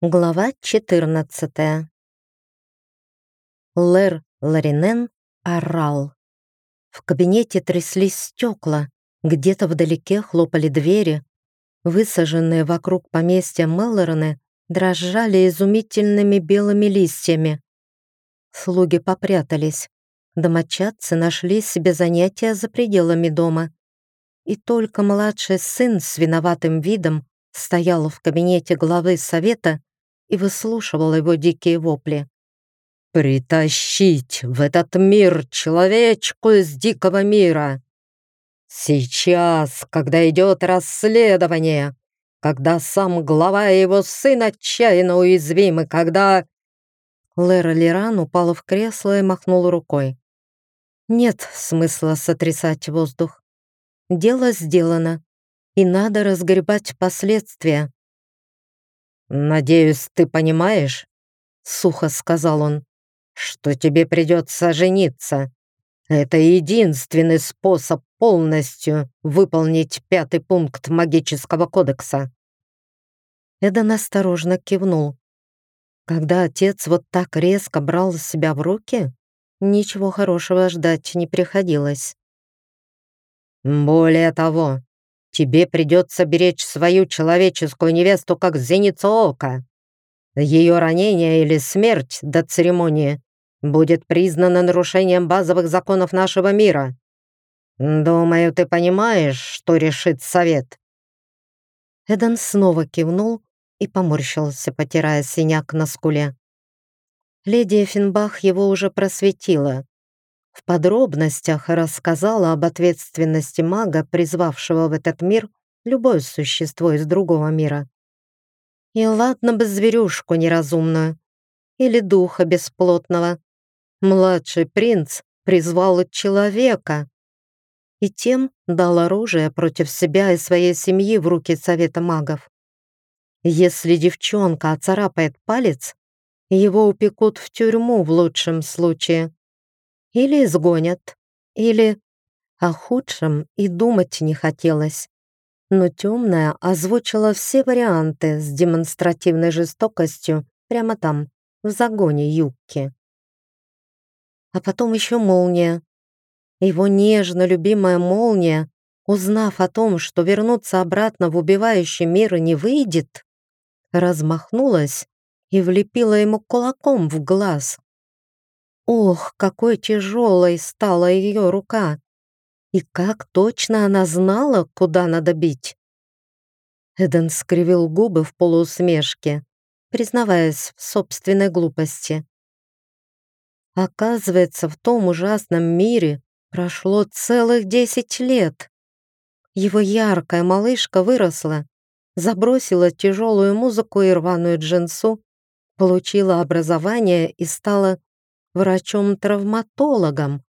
Глава 14 Лэр Ларинен орал. В кабинете тряслись стекла, где-то вдалеке хлопали двери. Высаженные вокруг поместья Меллороны дрожали изумительными белыми листьями. Слуги попрятались. Домочадцы нашли себе занятия за пределами дома. И только младший сын с виноватым видом стоял в кабинете главы совета и выслушивал его дикие вопли. «Притащить в этот мир человечку из дикого мира! Сейчас, когда идет расследование, когда сам глава и его сын отчаянно уязвимы, когда...» Лера Лиран упала в кресло и махнул рукой. «Нет смысла сотрясать воздух. Дело сделано, и надо разгребать последствия. «Надеюсь, ты понимаешь?» — сухо сказал он, «что тебе придется жениться. Это единственный способ полностью выполнить пятый пункт магического кодекса». Эдан осторожно кивнул. Когда отец вот так резко брал себя в руки, ничего хорошего ждать не приходилось. «Более того, тебе придется беречь свою человеческую невесту как зеницу ока. Ее ранение или смерть до церемонии будет признано нарушением базовых законов нашего мира. Думаю, ты понимаешь, что решит совет». Эдан снова кивнул и поморщился, потирая синяк на скуле. Леди Эффенбах его уже просветила в подробностях рассказала об ответственности мага, призвавшего в этот мир любое существо из другого мира. И ладно бы зверюшку неразумную или духа бесплотного. Младший принц призвал человека и тем дал оружие против себя и своей семьи в руки Совета магов. Если девчонка оцарапает палец, его упекут в тюрьму в лучшем случае. Или изгонят, или... О худшем и думать не хотелось. Но темная озвучила все варианты с демонстративной жестокостью прямо там, в загоне юбки. А потом еще молния. Его нежно любимая молния, узнав о том, что вернуться обратно в убивающий мир не выйдет, размахнулась и влепила ему кулаком в глаз. Ох, какой тяжелой стала ее рука! И как точно она знала, куда надо бить! Эден скривил губы в полуусмешке, признаваясь в собственной глупости. Оказывается, в том ужасном мире прошло целых десять лет. Его яркая малышка выросла, забросила тяжелую музыку и рваную джинсу, получила образование и стала врачом-травматологом.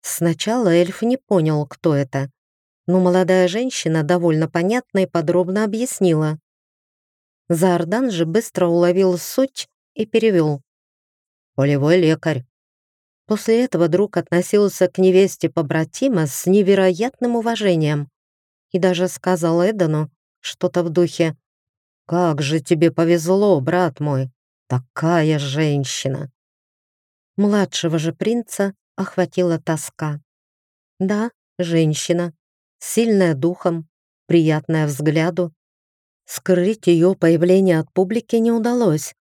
Сначала эльф не понял, кто это, но молодая женщина довольно понятно и подробно объяснила. Заордан же быстро уловил суть и перевел. «Полевой лекарь». После этого друг относился к невесте побратима с невероятным уважением и даже сказал Эдану что-то в духе «Как же тебе повезло, брат мой, такая женщина!» Младшего же принца охватила тоска. Да, женщина, сильная духом, приятная взгляду. Скрыть ее появление от публики не удалось,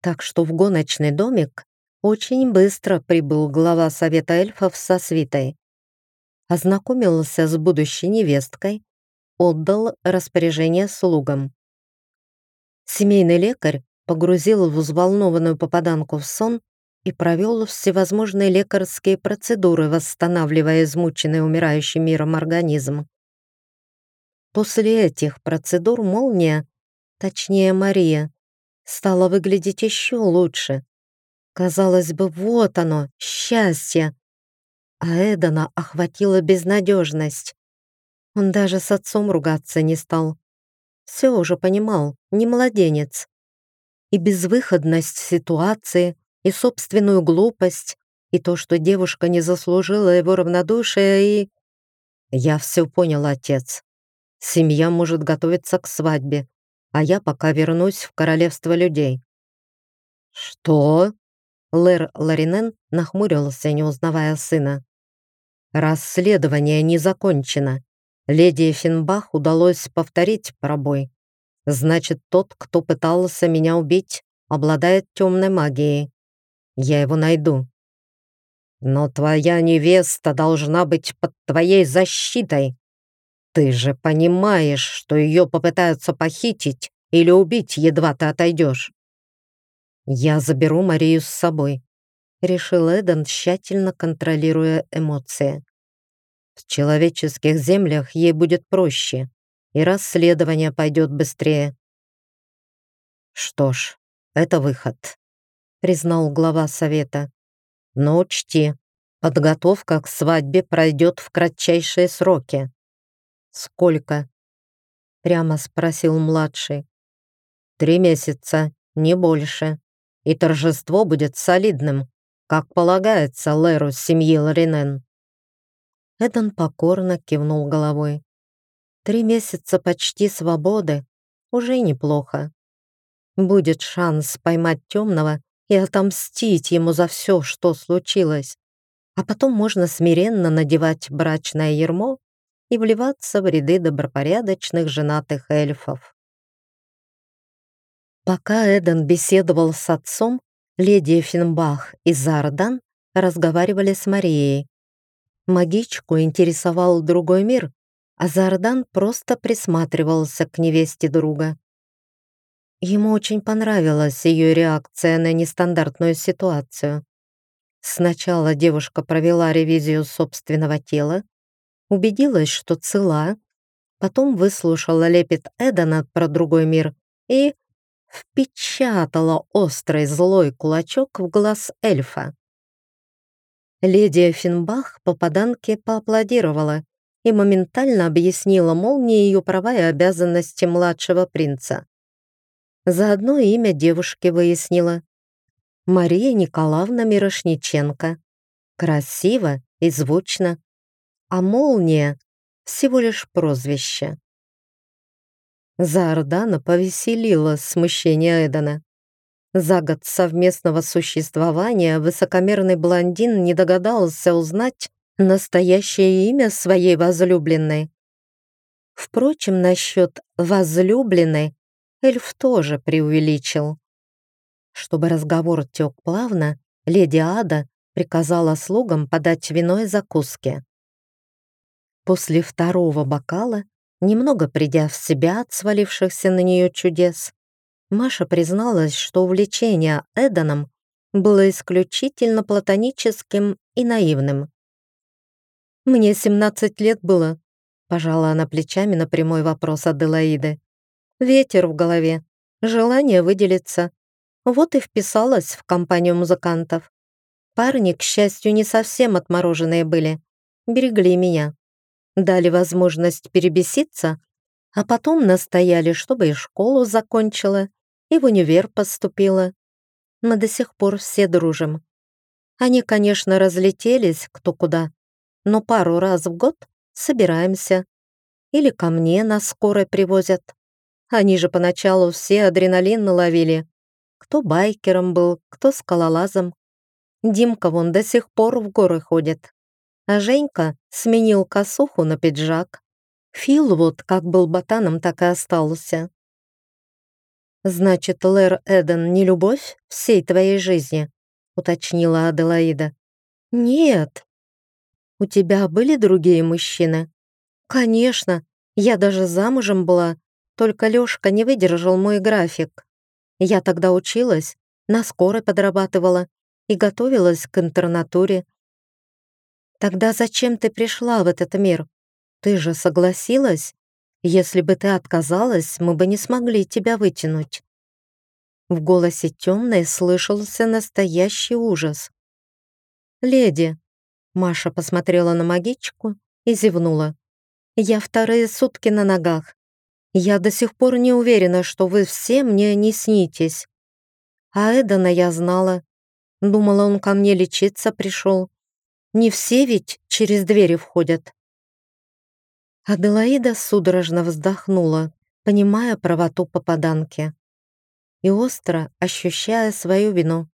так что в гоночный домик очень быстро прибыл глава Совета эльфов со свитой. Ознакомился с будущей невесткой, отдал распоряжение слугам. Семейный лекарь погрузил взволнованную попаданку в сон и провел всевозможные лекарские процедуры, восстанавливая измученный умирающим миром организм. После этих процедур молния, точнее Мария, стала выглядеть еще лучше. Казалось бы, вот оно, счастье. А Эдана охватила безнадежность. Он даже с отцом ругаться не стал. Все уже понимал, не младенец. И безвыходность ситуации, и собственную глупость, и то, что девушка не заслужила его равнодушия, и... Я все понял, отец. Семья может готовиться к свадьбе. а я пока вернусь в королевство людей». «Что?» Лэр Ларинен нахмурился, не узнавая сына. «Расследование не закончено. Леди Финбах удалось повторить пробой. Значит, тот, кто пытался меня убить, обладает темной магией. Я его найду. Но твоя невеста должна быть под твоей защитой. Ты же понимаешь, что ее попытаются похитить или убить, едва ты отойдешь. Я заберу Марию с собой, решил Эден, тщательно контролируя эмоции. В человеческих землях ей будет проще, и расследование пойдет быстрее. Что ж, это выход, признал глава совета. Но учти, подготовка к свадьбе пройдет в кратчайшие сроки. Сколько? Прямо спросил младший. Три месяца, не больше. И торжество будет солидным, как полагается Леру семьи Ларинен. Эдон покорно кивнул головой. Три месяца почти свободы уже неплохо. Будет шанс поймать темного и отомстить ему за все, что случилось. А потом можно смиренно надевать брачное ермо и вливаться в ряды добропорядочных женатых эльфов. Пока Эден беседовал с отцом, леди Финбах и Зардан разговаривали с Марией. Магичку интересовал другой мир, а Зардан просто присматривался к невесте друга. Ему очень понравилась ее реакция на нестандартную ситуацию. Сначала девушка провела ревизию собственного тела, убедилась, что цела, потом выслушала лепет Эдана про другой мир и впечатала острый злой кулачок в глаз эльфа. Леди Финбах попаданке поаплодировала и моментально объяснила молнии ее права и обязанности младшего принца. Заодно имя девушки выяснила. Мария Николаевна Мирошниченко. Красиво и звучно. А молния — всего лишь прозвище. Заордана повеселила смущение Эдана. За год совместного существования высокомерный блондин не догадался узнать настоящее имя своей возлюбленной. Впрочем, насчет возлюбленной эльф тоже преувеличил. Чтобы разговор тек плавно, леди Ада приказала слугам подать вино и закуски. После второго бокала, немного придя в себя от свалившихся на нее чудес, Маша призналась, что увлечение Эданом было исключительно платоническим и наивным. «Мне 17 лет было», — пожала она плечами на прямой вопрос Аделаиды. Ветер в голове, желание выделиться. Вот и вписалась в компанию музыкантов. Парни, к счастью, не совсем отмороженные были. Берегли меня. Дали возможность перебеситься, а потом настояли, чтобы и школу закончила, и в универ поступила. Мы до сих пор все дружим. Они, конечно, разлетелись кто куда, но пару раз в год собираемся. Или ко мне нас скорой привозят. Они же поначалу все адреналин наловили. Кто байкером был, кто скалолазом. Димка вон до сих пор в горы ходит. А Женька сменил косуху на пиджак. Фил вот как был ботаном, так и остался. «Значит, Лэр Эден не любовь всей твоей жизни?» уточнила Аделаида. «Нет». «У тебя были другие мужчины?» «Конечно. Я даже замужем была, только Лёшка не выдержал мой график. Я тогда училась, на скорой подрабатывала и готовилась к интернатуре. Тогда зачем ты пришла в этот мир? Ты же согласилась? Если бы ты отказалась, мы бы не смогли тебя вытянуть. В голосе темной слышался настоящий ужас. «Леди», — Маша посмотрела на магичку и зевнула, «я вторые сутки на ногах. Я до сих пор не уверена, что вы все мне не снитесь. А Эдана я знала. Думала, он ко мне лечиться пришел. Не все ведь через двери входят. Аделаида судорожно вздохнула, понимая правоту попаданки и остро ощущая свою вину.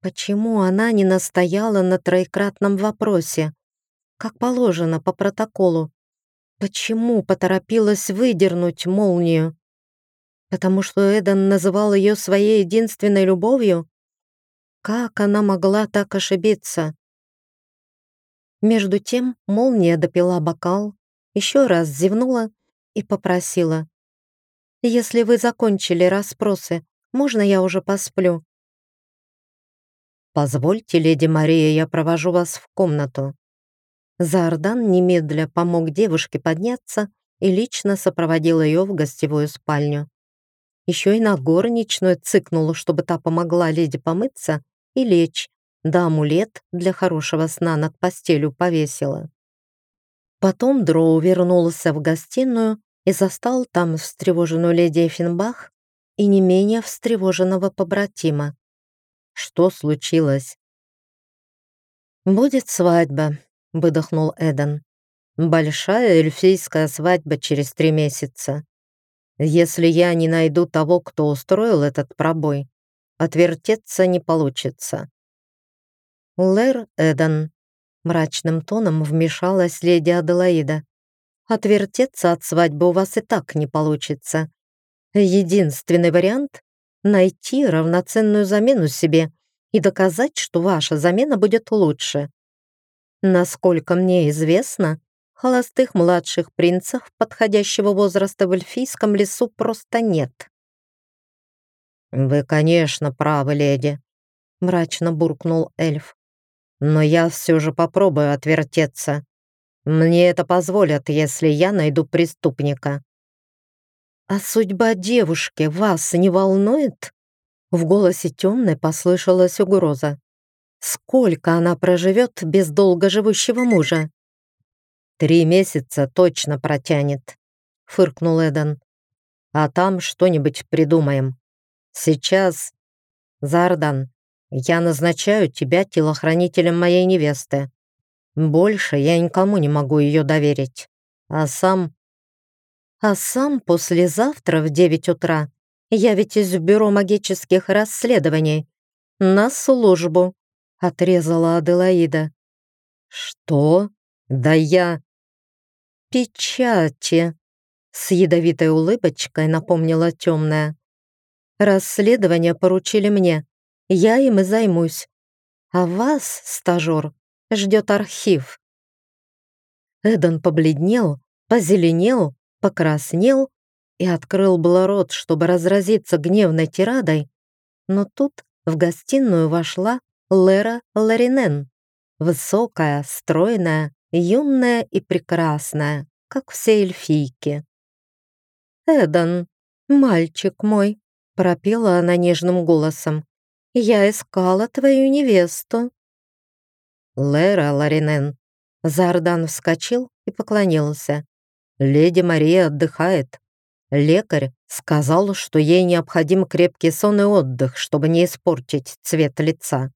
Почему она не настояла на троекратном вопросе, как положено по протоколу? Почему поторопилась выдернуть молнию? Потому что Эдан называл ее своей единственной любовью? Как она могла так ошибиться? Между тем молния допила бокал, еще раз зевнула и попросила. «Если вы закончили расспросы, можно я уже посплю?» «Позвольте, леди Мария, я провожу вас в комнату». Заордан немедля помог девушке подняться и лично сопроводил ее в гостевую спальню. Еще и на горничную цыкнул, чтобы та помогла леди помыться и лечь, да амулет для хорошего сна над постелью повесила. Потом Дроу вернулся в гостиную и застал там встревоженную леди Эффенбах и не менее встревоженного побратима. Что случилось? «Будет свадьба», — выдохнул Эдан. «Большая эльфийская свадьба через три месяца. Если я не найду того, кто устроил этот пробой, отвертеться не получится. «Лэр Эдан», — мрачным тоном вмешалась леди Аделаида. «Отвертеться от свадьбы у вас и так не получится. Единственный вариант — найти равноценную замену себе и доказать, что ваша замена будет лучше. Насколько мне известно, холостых младших принцев подходящего возраста в эльфийском лесу просто нет». «Вы, конечно, правы, леди», — мрачно буркнул эльф но я все же попробую отвертеться. Мне это позволят, если я найду преступника». «А судьба девушки вас не волнует?» В голосе темной послышалась угроза. «Сколько она проживет без долгоживущего мужа?» «Три месяца точно протянет», — фыркнул Эдан. «А там что-нибудь придумаем. Сейчас, Зардан, я назначаю тебя телохранителем моей невесты. Больше я никому не могу ее доверить. А сам... А сам послезавтра в девять утра явитесь в бюро магических расследований. На службу, отрезала Аделаида. Что? Да я... Печати, с ядовитой улыбочкой напомнила темная. Расследование поручили мне. Я им и займусь. А вас, стажер, ждет архив». Эден побледнел, позеленел, покраснел и открыл было рот, чтобы разразиться гневной тирадой, но тут в гостиную вошла Лера Ларинен, высокая, стройная, юная и прекрасная, как все эльфийки. «Эдан, мальчик мой», — пропела она нежным голосом, я искала твою невесту». «Лера Ларинен». Зардан вскочил и поклонился. «Леди Мария отдыхает. Лекарь сказал, что ей необходим крепкий сон и отдых, чтобы не испортить цвет лица».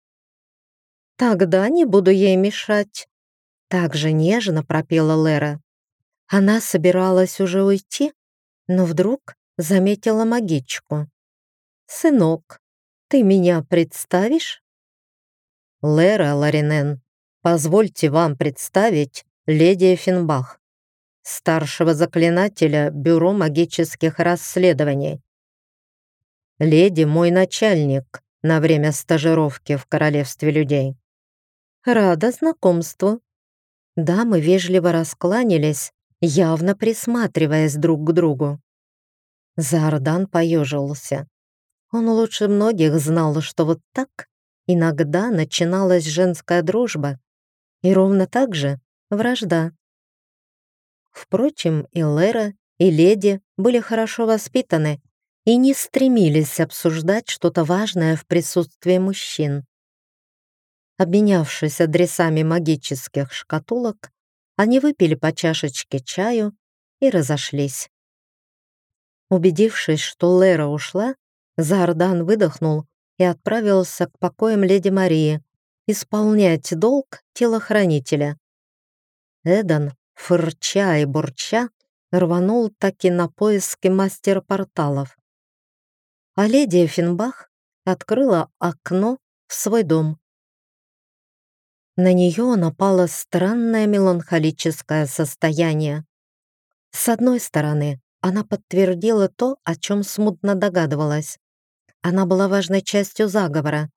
«Тогда не буду ей мешать», — так же нежно пропела Лера. Она собиралась уже уйти, но вдруг заметила магичку. «Сынок, ты меня представишь?» «Лера Ларинен, позвольте вам представить леди Финбах, старшего заклинателя Бюро магических расследований. Леди мой начальник на время стажировки в Королевстве людей». «Рада знакомству». Дамы вежливо раскланялись, явно присматриваясь друг к другу. Зардан поежился. Он лучше многих знал, что вот так иногда начиналась женская дружба, и ровно так же вражда. Впрочем, и Лера, и леди были хорошо воспитаны и не стремились обсуждать что-то важное в присутствии мужчин. Обменявшись адресами магических шкатулок, они выпили по чашечке чаю и разошлись. Убедившись, что Лера ушла, Зардан выдохнул и отправился к покоям леди Марии исполнять долг телохранителя. Эдан, фырча и бурча, рванул таки на поиски мастера порталов. А леди Финбах открыла окно в свой дом. На нее напало странное меланхолическое состояние. С одной стороны, она подтвердила то, о чем смутно догадывалась. Она была важной частью заговора.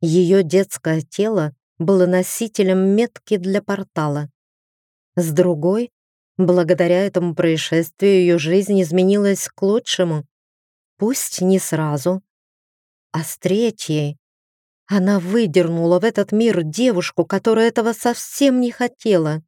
Ее детское тело было носителем метки для портала. С другой, благодаря этому происшествию ее жизнь изменилась к лучшему. Пусть не сразу, а с третьей. Она выдернула в этот мир девушку, которая этого совсем не хотела.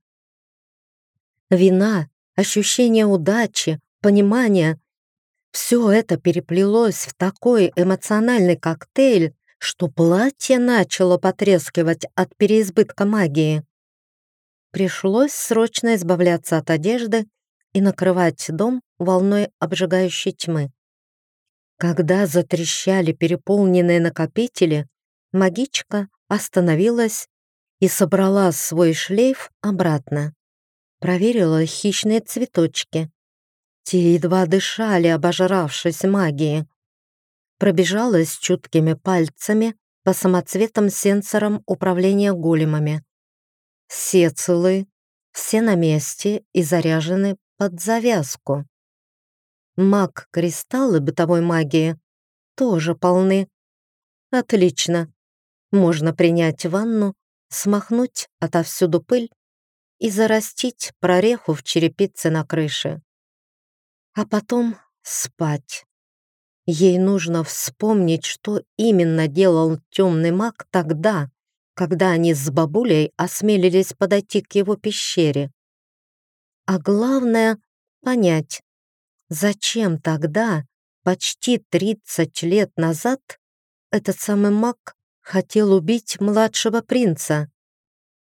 Вина, ощущение удачи, понимание — все это переплелось в такой эмоциональный коктейль, что платье начало потрескивать от переизбытка магии. Пришлось срочно избавляться от одежды и накрывать дом волной обжигающей тьмы. Когда затрещали переполненные накопители, магичка остановилась и собрала свой шлейф обратно. Проверила хищные цветочки. Те едва дышали, обожравшись магией пробежалась чуткими пальцами по самоцветным сенсорам управления големами. Все целы, все на месте и заряжены под завязку. Маг-кристаллы бытовой магии тоже полны. Отлично. Можно принять ванну, смахнуть отовсюду пыль и зарастить прореху в черепице на крыше. А потом спать. Ей нужно вспомнить, что именно делал темный маг тогда, когда они с бабулей осмелились подойти к его пещере. А главное — понять, зачем тогда, почти 30 лет назад, этот самый маг хотел убить младшего принца.